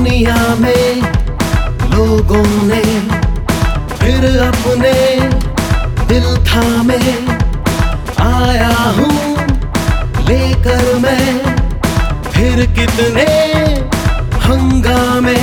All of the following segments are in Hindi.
दुनिया में लोगों ने फिर अपने दिल थामे आया हूँ लेकर मैं फिर कितने हंगामे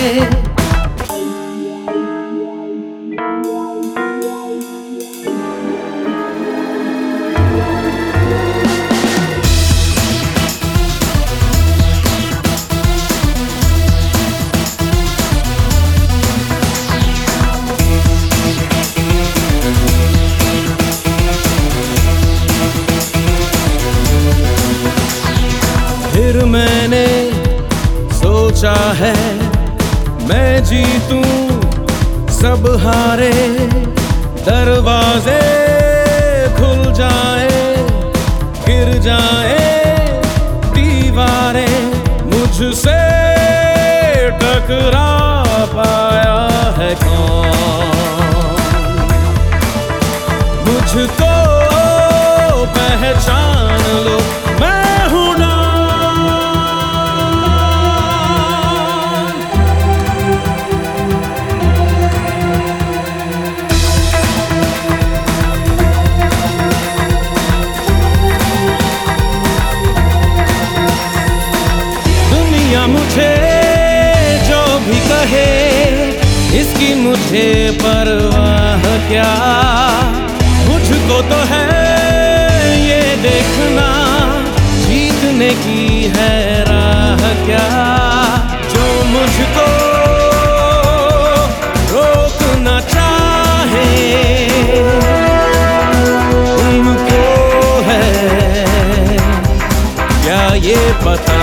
है, मैं जीतूं सब हारे, दरवाजे खुल जाए, गिर जाए दीवारें, मुझसे टकरा पाया है कौन? भी कहे, इसकी मुझे परवाह क्या? मुझको तो है ये देखना, जीतने की है राह क्या? जो मुझको रोकना चाहे, उनको है। क्या ये पता